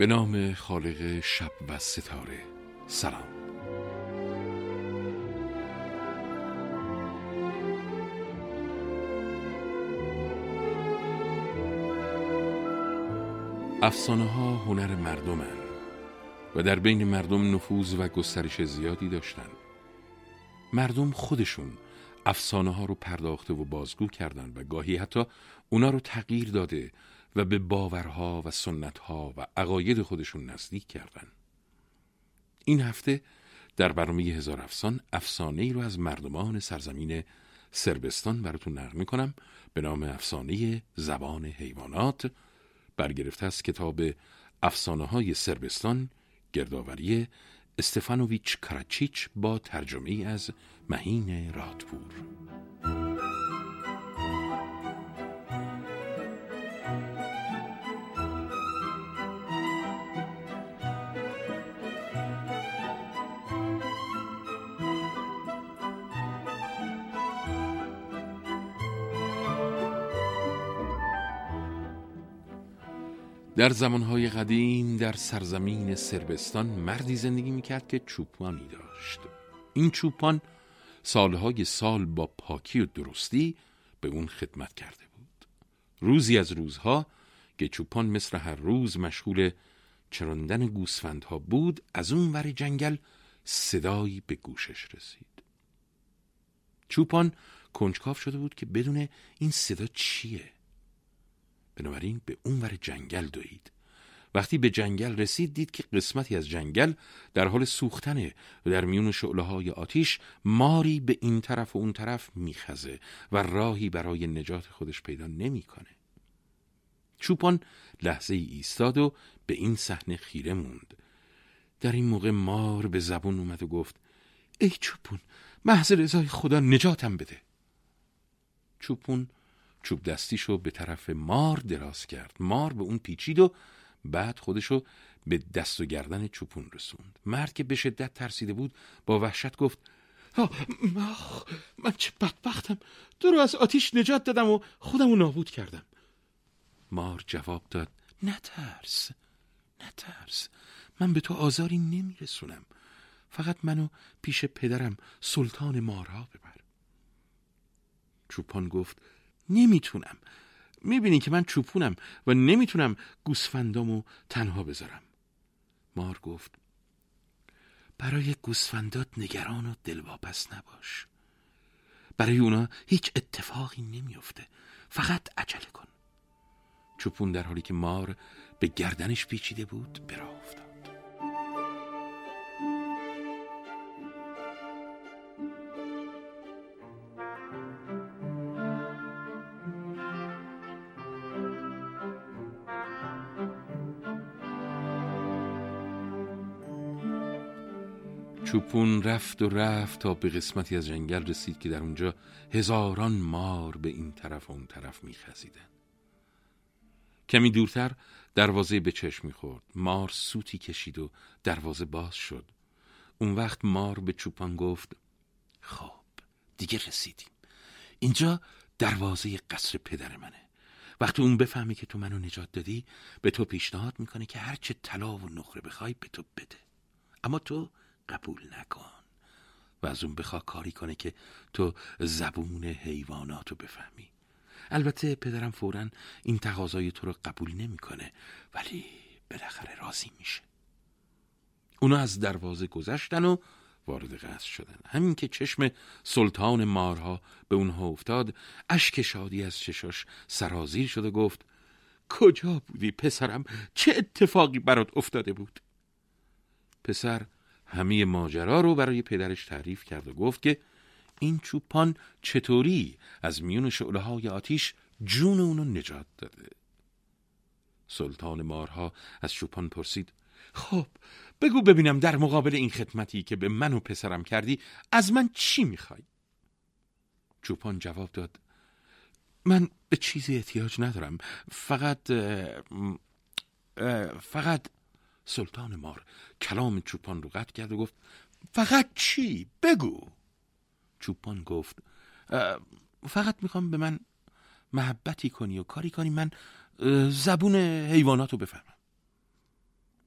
به نام خالق شب و ستاره سلام افسانه ها هنر مردمن و در بین مردم نفوذ و گسترش زیادی داشتند. مردم خودشون افسانه ها رو پرداخته و بازگو کردند و گاهی حتی اونا رو تغییر داده و به باورها و سنتها و عقاید خودشون نزدیک کردن. این هفته در برنامه هزار افسان افسانه ای رو از مردمان سرزمین سربستان براتون نقل می‌کنم. به نام افسانه زبان حیوانات. برگرفته از کتاب افسانه های سربستان گردآوری استفانوویچ کراچیچ با ترجمه از مهین رادپور. در زمانهای قدیم در سرزمین سربستان مردی زندگی می‌کرد که چوپانی داشت. این چوپان سالهای سال با پاکی و درستی به اون خدمت کرده بود. روزی از روزها که چوپان مثل هر روز مشغول چراندن گوسفندها بود از اون ور جنگل صدایی به گوشش رسید. چوپان کنجکاف شده بود که بدون این صدا چیه. بنابراین به اونور جنگل دوید وقتی به جنگل رسید دید که قسمتی از جنگل در حال سوختنه و در میون شعله های آتیش ماری به این طرف و اون طرف میخزه و راهی برای نجات خودش پیدا نمی‌کنه. چوپان لحظه ای ایستاد و به این صحنه خیره موند. در این موقع مار به زبون اومد و گفت ای چوپون محض رضای خدا نجاتم بده. چوپون چوب دستیشو به طرف مار دراز کرد. مار به اون پیچید و بعد خودشو به دست و گردن چوپون رسوند. مرد که به شدت ترسیده بود با وحشت گفت من چه بدبختم. تو رو از آتیش نجات دادم و خودمو نابود کردم. مار جواب داد نترس نترس من به تو آزاری نمیرسونم. فقط منو پیش پدرم سلطان مارها ببر. چوپان گفت نمی‌تونم. می‌بینی که من چوپونم و نمی‌تونم گوسفندامو تنها بذارم. مار گفت برای گوسفندات نگران و دلواپس نباش. برای اونا هیچ اتفاقی نمیافته. فقط عجله کن. چوپون در حالی که مار به گردنش پیچیده بود برا چوپون رفت و رفت تا به قسمتی از جنگل رسید که در اونجا هزاران مار به این طرف و اون طرف میخزیدن. کمی دورتر دروازه به چشم می‌خورد. مار سوتی کشید و دروازه باز شد. اون وقت مار به چوپان گفت خب دیگه رسیدیم. اینجا دروازه قصر پدر منه. وقتی اون بفهمه که تو منو نجات دادی به تو پیشنهاد می‌کنه که هرچه طلا و نخره بخوای به تو بده. اما تو قبول نکن و از اون بخوا کاری کنه که تو زبون حیواناتو بفهمی. البته پدرم فورا این تقاضای تو رو قبول نمی‌کنه ولی بالاخره راضی میشه. اونا از دروازه گذشتن و وارد قصر شدن. همین که چشم سلطان مارها به اونها افتاد اشک شادی از چشاش سرازیر شد و گفت کجا بودی پسرم؟ چه اتفاقی برات افتاده بود؟ پسر همه ماجرا رو برای پدرش تعریف کرد و گفت که این چوپان چطوری از میون شعله های آتیش جون اونو نجات داده سلطان مارها از چوپان پرسید خب بگو ببینم در مقابل این خدمتی که به من و پسرم کردی از من چی می‌خوای؟ چوپان جواب داد من به چیزی احتیاج ندارم فقط فقط سلطان مار کلام چوپان رو قطع کرد و گفت فقط چی؟ بگو. چوپان گفت فقط می‌خوام به من محبتی کنی و کاری کنی من زبون حیوانات رو بفهمم.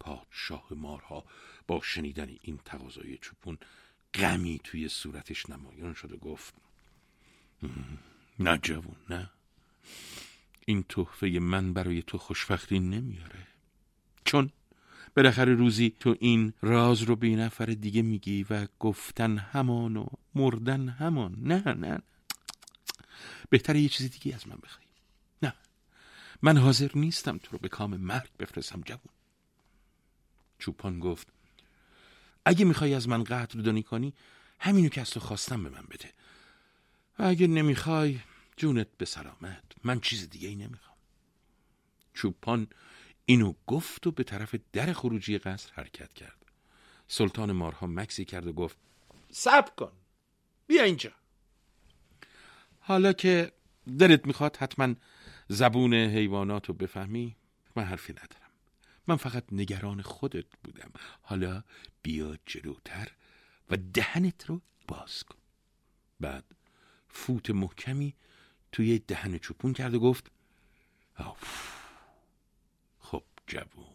پادشاه مارها با شنیدن این تقاضای چوپون غمی توی صورتش نمایان شده گفت نه جوون نه. این تحفه من برای تو خوشبختی نمیاره. چون بالاخره روزی تو این راز رو به نفر دیگه میگی و گفتن همان و مردن همان. نه نه بهتره یه چیزی دیگه از من بخوای. نه. من حاضر نیستم تو رو به کام مرگ بفرستم جوون. چوپان گفت اگه می‌خوای از من دانی کنی همینو که از تو خواستم به من بده. و اگه نمی‌خوای جونت به سلامت. من چیز دیگه ای نمی‌خوام. چوپان اینو گفت و به طرف در خروجی قصر حرکت کرد. سلطان مارها مکسی کرد و گفت صبر کن بیا اینجا. حالا که دلت می‌خواد حتما زبون حیوانات رو بفهمی من حرفی ندارم. من فقط نگران خودت بودم. حالا بیا جلوتر و دهنت رو باز کن. بعد فوت محکمی توی دهن چوپون کرد و گفت خب جوون.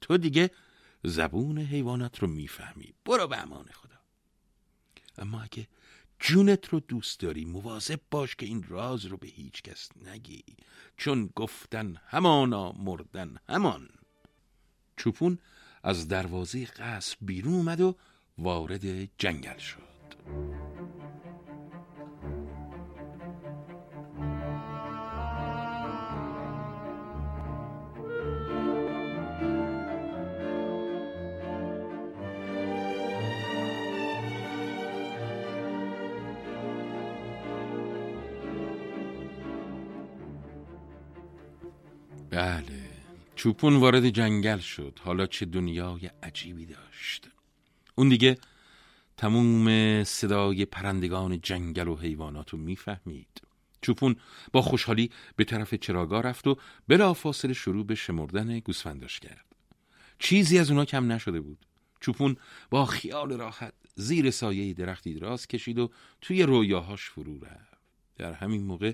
تو دیگه زبون حیوانات رو می‌فهمی. برو به امان خدا. اما اگه جونت رو دوست داری مواظب باش که این راز رو به هیچ کس نگی. چون گفتن همانا مردن همان. چوپون از دروازه قصر بیرون اومد و وارد جنگل شد. بله. چوپون وارد جنگل شد. حالا چه دنیای عجیبی داشت. اون دیگه تموم صدای پرندگان جنگل و حیوانات رو می‌فهمید. چوپون با خوشحالی به طرف چراگاه رفت و بلافاصله شروع به شمردن گوسفنداش کرد. چیزی از اونا کم نشده بود. چوپون با خیال راحت زیر سایه درختی دراز کشید و توی رویاهاش فرو رفت. در همین موقع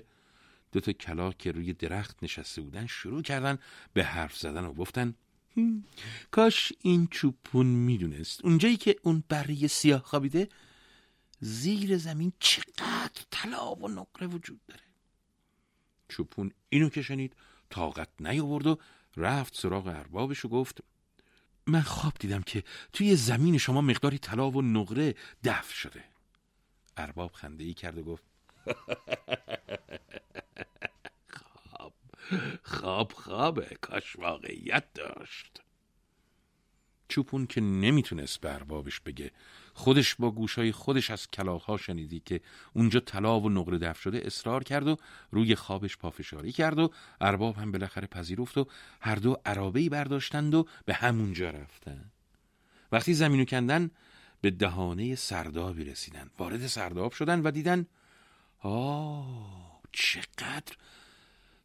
دو تا کلاق که روی درخت نشسته بودن شروع کردن به حرف زدن و گفتن کاش این چوپون می‌دونست. اونجایی که اون بری سیاه خوابیده زیر زمین چقدر طلا و نقره وجود داره. چوپون اینو که شنید طاقت نیاورد و رفت سراغ اربابش و گفت من خواب دیدم که توی زمین شما مقداری طلا و نقره دفن شده. ارباب خنده ای کرد و گفت خواب خوابه کاش واقعیت داشت. چوپون که نمی‌تونست به اربابش بگه خودش با گوشای خودش از کلاغها شنیدی که اونجا طلا و نقره دف شده اصرار کرد و روی خوابش پافشاری کرد و ارباب هم بالاخره پذیرفت و هر دو عرابه برداشتند و به همونجا رفتن. وقتی زمینو کندن به دهانه سردابی رسیدن. وارد سرداب شدن و دیدن آه چقدر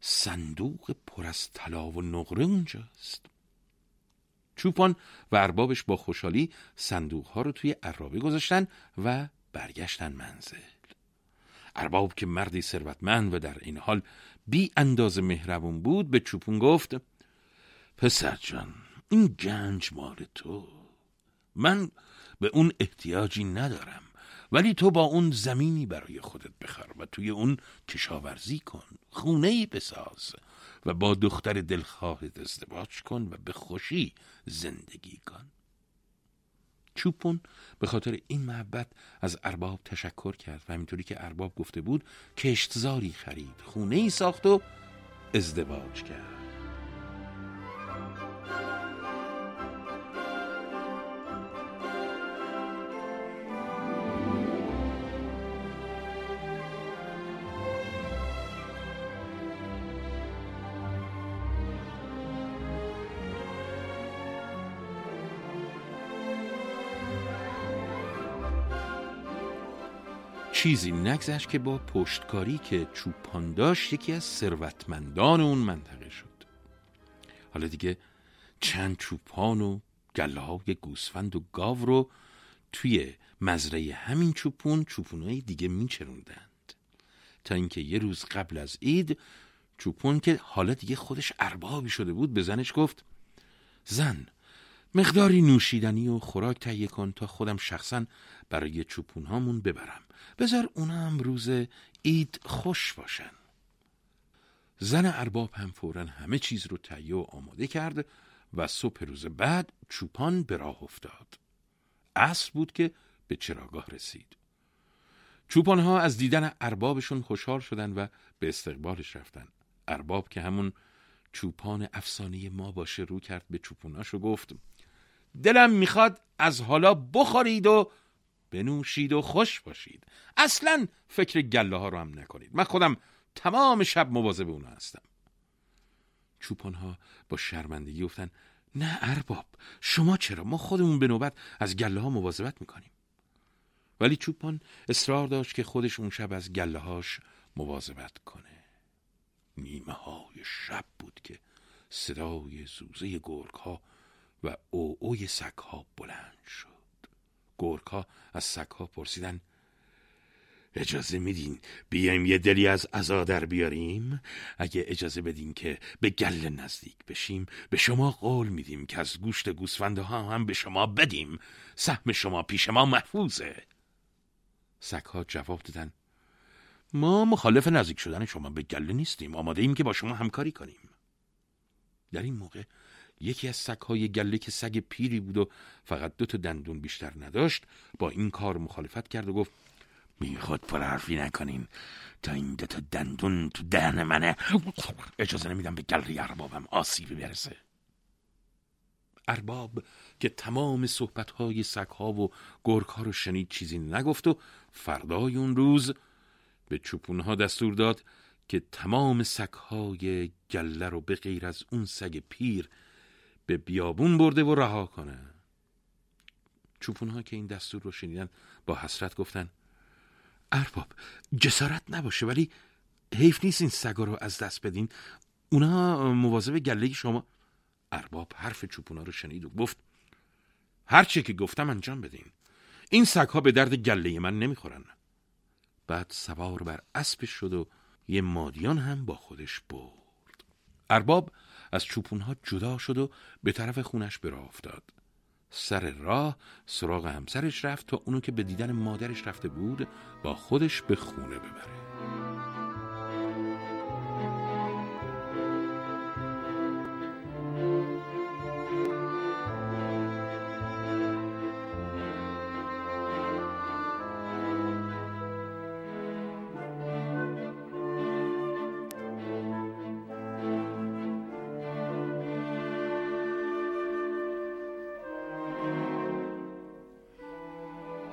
صندوق پر از طلا و نقره اونجاست چوپان و اربابش با خوشحالی صندوق ها رو توی عرابه گذاشتن و برگشتن منزل. ارباب که مردی ثروتمند و در این حال بی اندازه مهربون بود به چوپون گفت پسر جان این گنج مال تو. من به اون احتیاجی ندارم. ولی تو با اون زمینی برای خودت بخر و توی اون کشاورزی کن خونه ای بساز و با دختر دلخواهت ازدواج کن و به خوشی زندگی کن. چوپون به خاطر این محبت از ارباب تشکر کرد و همینطوری که ارباب گفته بود کشتزاری خرید خونه ای ساخت و ازدواج کرد. چیزی نگذشت که با پشتکاری که چوپان داشت یکی از ثروتمندان اون منطقه شد. حالا دیگه چند چوپان و گله های گوسفند و گاو رو توی مزرعه همین چوپون چوپونهای دیگه میچروندند. تا اینکه یه روز قبل از عید چوپون که حالا دیگه خودش اربابی شده بود به زنش گفت زن مقداری نوشیدنی و خوراک تهیه کن تا خودم شخصا برای چوپون هامون ببرم. بذار اونم روز عید خوش باشن. زن ارباب هم فورا همه چیز رو تهیه و آماده کرد و صبح روز بعد چوپان به راه افتاد. عصر بود که به چراگاه رسید. چوپان ها از دیدن اربابشون خوشحال شدن و به استقبالش رفتن. ارباب که همون چوپان افسانه ما باشه رو کرد به چوپوناش و گفت دلم می‌خواد از حالا بخورید و بنوشید و خوش باشید. اصلا فکر گله ها رو هم نکنید. من خودم تمام شب مواظب اونا هستم. چوپان ها با شرمندگی گفتن نه ارباب شما چرا؟ ما خودمون به نوبت از گله ها مواظبت می‌کنیم. ولی چوپان اصرار داشت که خودش اون شب از گله هاش مواظبت کنه. نیمه های شب بود که صدای زوزه گرگ ها و او اوی سگ ها بلند شد. گرگ از سگ ها پرسیدن اجازه میدین بیایم یه دلی از عزا در بیاریم؟ اگه اجازه بدین که به گل نزدیک بشیم به شما قول میدیم که از گوشت گوسفنده ها هم به شما بدیم. سهم شما پیش ما محفوظه. ها جواب دادن ما مخالف نزدیک شدن شما به گله نیستیم. آماده ایم که با شما همکاری کنیم. در این موقع یکی از سگهای گله که سگ پیری بود و فقط دو تا دندون بیشتر نداشت با این کار مخالفت کرد و گفت می‌خواد پر حرفی نکنین. تا این دو تا دندون تو دهن منه. اجازه نمیدم به گلری اربابم آسیبی برسه. ارباب که تمام صحبتهای سگها و گرگها رو شنید چیزی نگفت و فردای اون روز به چوپونها دستور داد که تمام سگهای گله رو به غیر از اون سگ پیر به بیابون برده و رها کنه. چوپونها که این دستور رو شنیدن با حسرت گفتن ارباب جسارت نباشه ولی حیف نیست این سگا رو از دست بدین. اونا مواظب گله شما. ارباب حرف چوپونا رو شنید و گفت هرچه که گفتم انجام بدین. این سگها به درد گله من نمی‌خورن. بعد سوار بر اسب شد و یه مادیان هم با خودش برد. ارباب از چوپونها جدا شد و به طرف خونش برا افتاد. سر راه سراغ همسرش رفت تا اونو که به دیدن مادرش رفته بود با خودش به خونه ببره.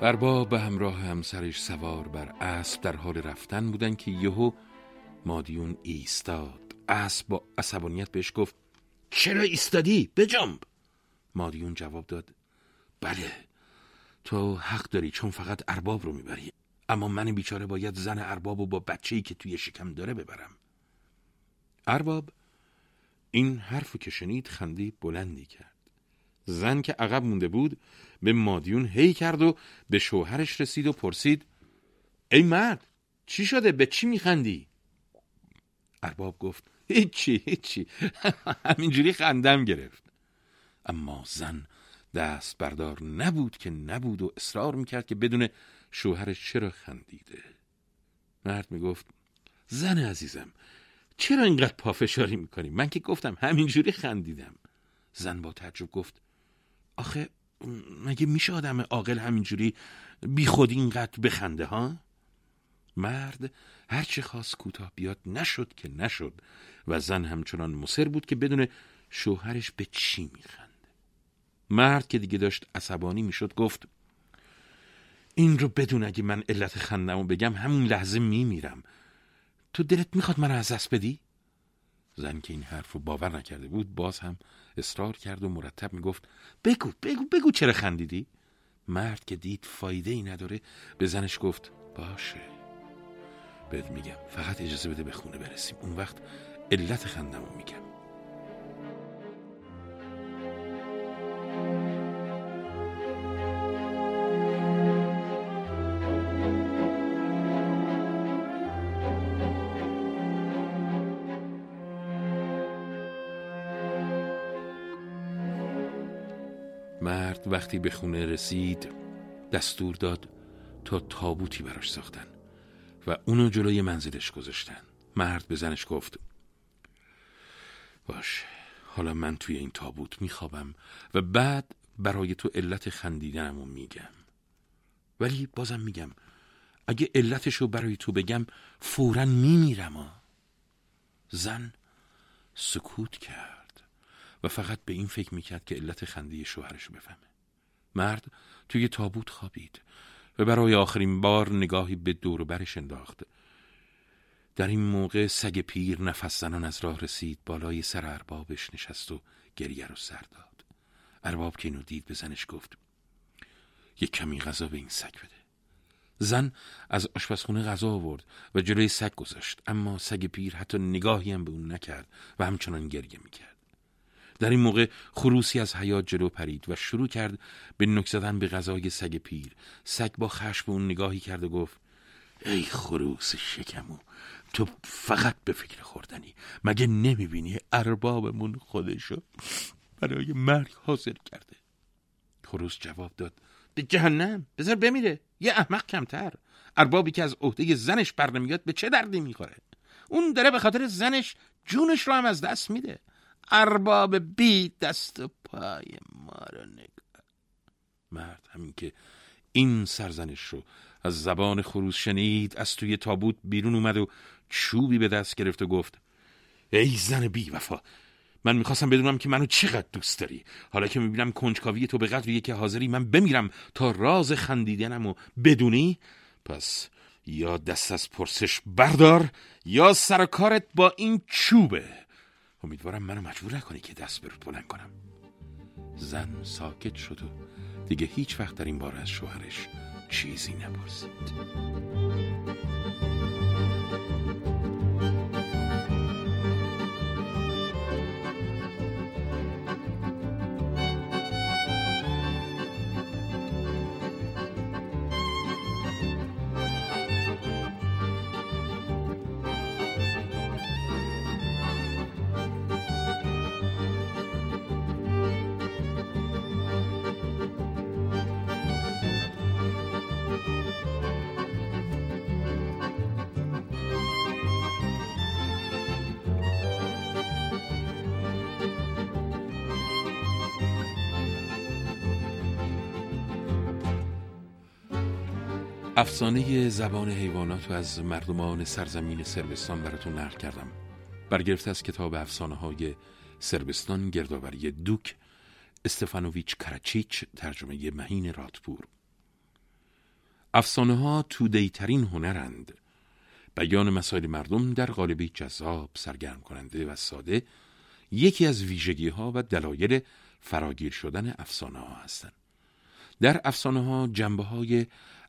ارباب به همراه همسرش سوار بر اسب در حال رفتن بودن که یهو مادیون ایستاد. اسب با عصبانیت بهش گفت چرا ایستادی؟ بجنب. مادیون جواب داد بله تو حق داری چون فقط ارباب رو می‌بری. اما من بیچاره باید زن ارباب و با بچه‌ای که توی شکم داره ببرم. ارباب این حرف که شنید خندی بلندی کرد. زن که عقب مونده بود به مادیون هی کرد و به شوهرش رسید و پرسید ای مرد چی شده؟ به چی میخندی؟ ارباب گفت هیچی هیچی. همینجوری خندم گرفت. اما زن دست بردار نبود که نبود و اصرار می‌کرد که بدون شوهرش چرا خندیده. مرد می‌گفت زن عزیزم چرا اینقدر پافشاری می‌کنی؟ من که گفتم همینجوری خندیدم. زن با تعجب گفت آخه مگه میشه آدم عاقل همینجوری بی خود اینقدر بخنده ها؟ مرد هرچه خواست کوتاه بیاد نشد که نشد و زن همچنان مصر بود که بدون شوهرش به چی میخنده؟ مرد که دیگه داشت عصبانی می‌شد گفت این رو بدون اگه من علت خندم بگم همون لحظه میمیرم. تو دلت می‌خواد من از دست بدی؟ زن که این حرف رو باور نکرده بود باز هم اصرار کرد و مرتب می‌گفت بگو بگو بگو چرا خندیدی؟ مرد که دید فایده ای نداره به زنش گفت باشه. بهت میگم فقط اجازه بده به خونه برسیم. اون وقت علت خندمو میگم وقتی به خونه رسید دستور داد تا تابوتی براش ساختن و اونو جلوی منزلش گذاشتن. مرد به زنش گفت باش حالا من توی این تابوت میخوابم و بعد برای تو علت خندیدنمو میگم. ولی بازم میگم اگه علتشو برای تو بگم فورا میمیرم زن سکوت کرد و فقط به این فکر می‌کرد که علت خندی شوهرش بفهمه. مرد توی تابوت خوابید و برای آخرین بار نگاهی به دور برش انداخت. در این موقع سگ پیر نفس زنان از راه رسید بالای سر اربابش نشست و گریه رو سر داد. ارباب که اینو دید به زنش گفت یک کمی غذا به این سگ بده. زن از آشپزخونه غذا آورد و جلوی سگ گذاشت اما سگ پیر حتی نگاهی هم به اون نکرد و همچنان گریه می‌کرد. در این موقع خروسی از حیات جلو پرید و شروع کرد به نک زدن به غذای سگ پیر. سگ با خشم اون نگاهی کرد و گفت ای خروس شکمو تو فقط به فکر خوردنی. مگه نمی‌بینی اربابمون خودشو برای مرگ حاضر کرده؟ خروس جواب داد به جهنم بذار بمیره یه احمق کمتر. اربابی که از عهده زنش بر نمیاد به چه دردی می‌خوره؟ اون داره به خاطر زنش جونش رو هم از دست میده. ارباب بی دست و پای ما رو نگاه مرد همین که این سرزنش رو از زبان خروس شنید از توی تابوت بیرون اومد و چوبی به دست گرفت و گفت ای زن بی وفا من می‌خواستم بدونم که منو چقدر دوست داری. حالا که می‌بینم کنجکاوی تو به قدریه که حاضری من بمیرم تا راز خندیدنم و بدونی. پس یا دست از پرسش بردار یا سر کارت با این چوبه. امیدوارم منو مجبور نکنی که دست به بلند کنم. زن ساکت شد و دیگه هیچ وقت در این بار از شوهرش چیزی نپرسید. افسانه زبان حیوانات و از مردمان سرزمین سربستان براتون نقل کردم. برگرفته از کتاب افسانه های سربستان گردآوری دوک استفانوویچ کراچیچ ترجمه مهین راتپور افسانه ها تودیترین هنرند. بیان مسائل مردم در قالبی جذاب سرگرم کننده و ساده یکی از ویژگی ها و دلایل فراگیر شدن افسانه ها هستند. در افسانه ها جنبه های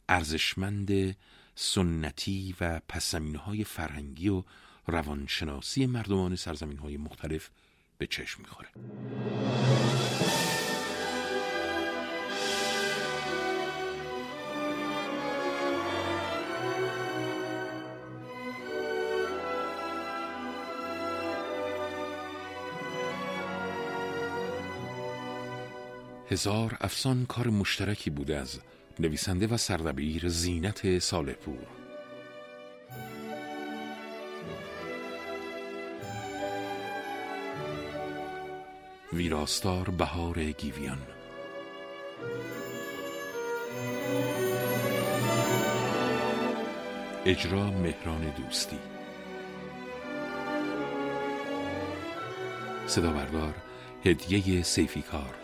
ارزشمند سنتی و پسزمینه های فرهنگی و روانشناسی مردمان سرزمین های مختلف به چشم می‌خوره. هزار افسان کار مشترکی بوده از نویسنده و سردبیر زینت سالپور ویراستار بهار گیویان. اجرا مهران دوستی. صدا بردار هدیه سیفیکار